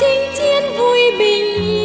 chinh chiến vui bình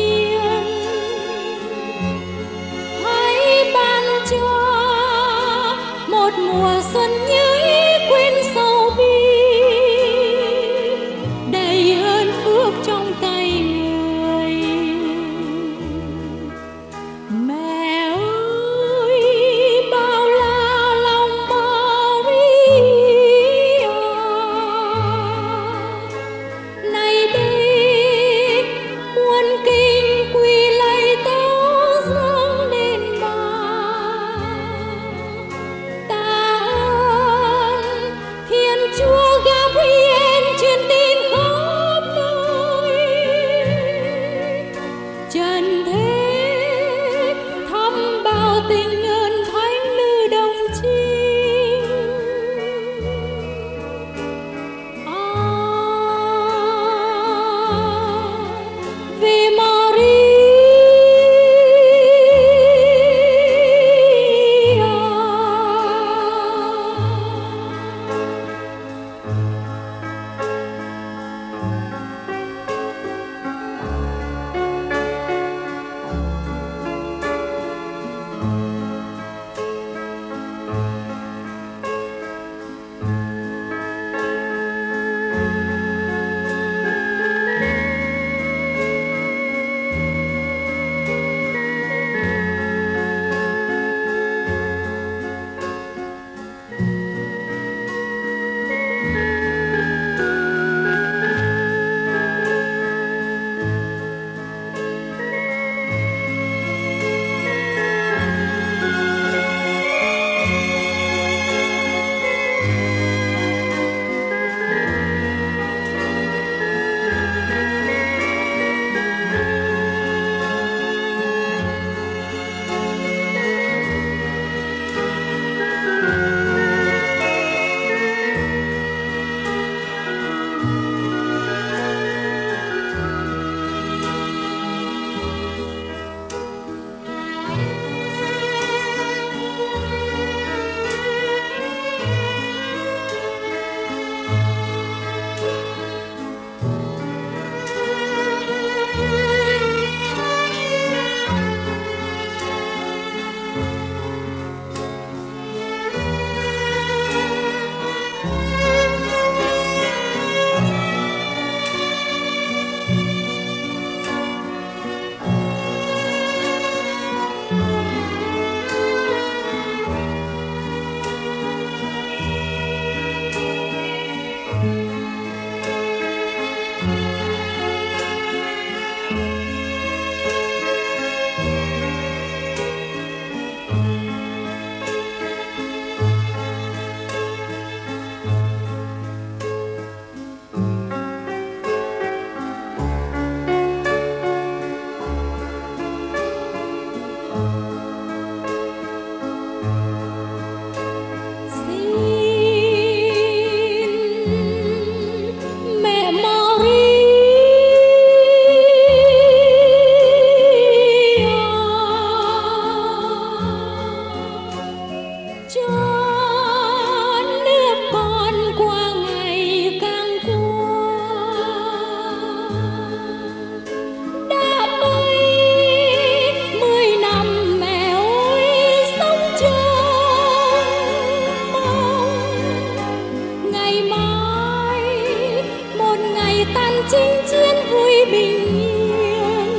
sinh vui bình yên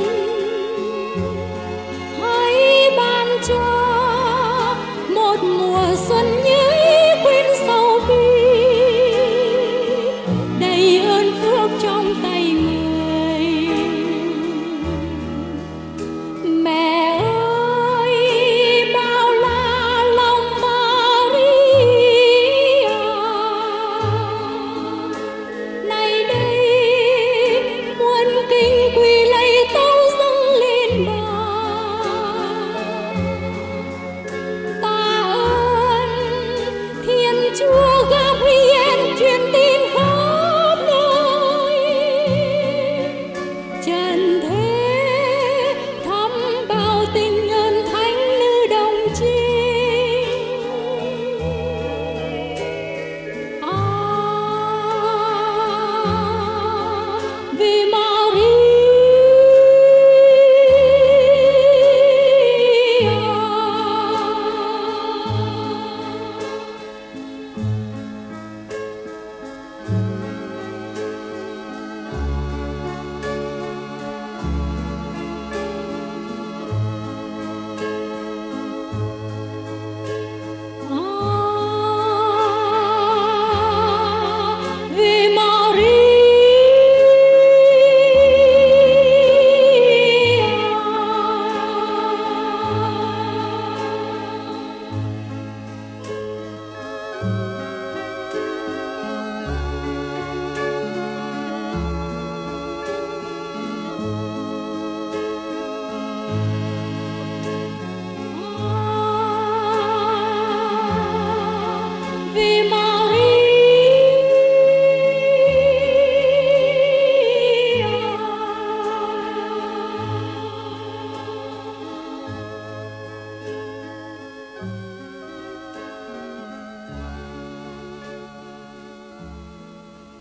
hãy ban cho một mùa xuân như quên sầu bi. Đầy ơn phước trong tay người joy.